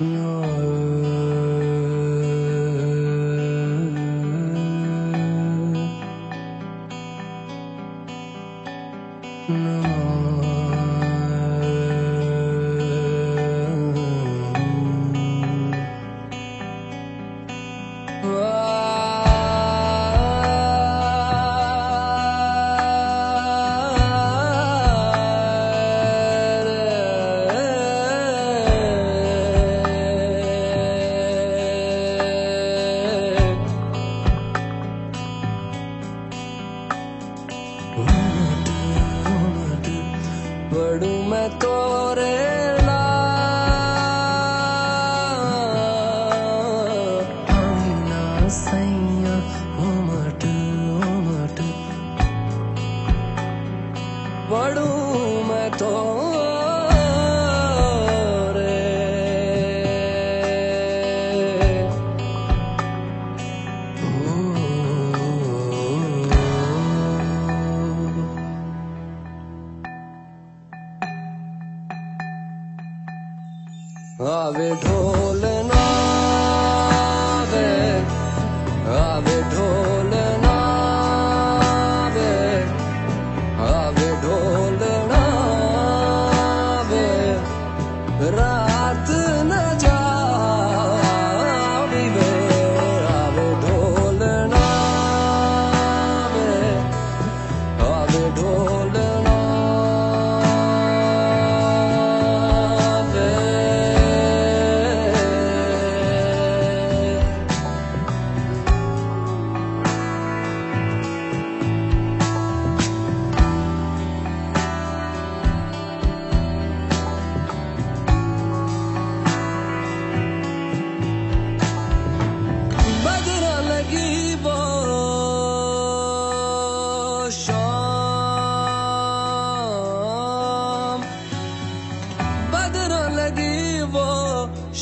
Whoa. बढ़ूं मैं तो आवे ढोलना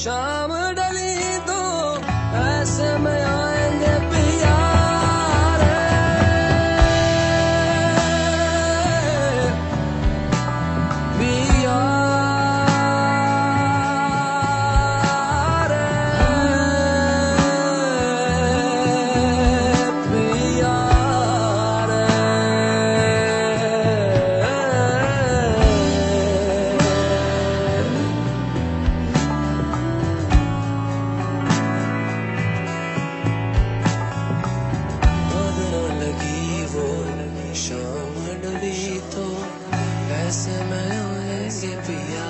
Shama. ऐसे मैं उन्हें के पिया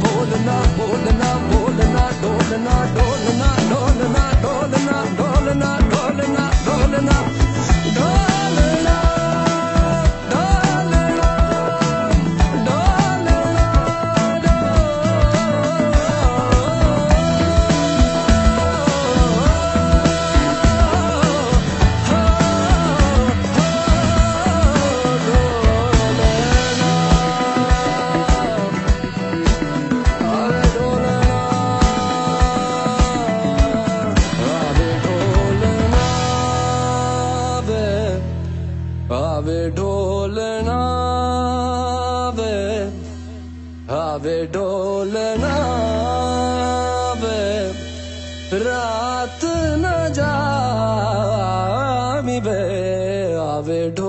bolna bolna up, bolna up. रात न जामी बे आवे ढोलना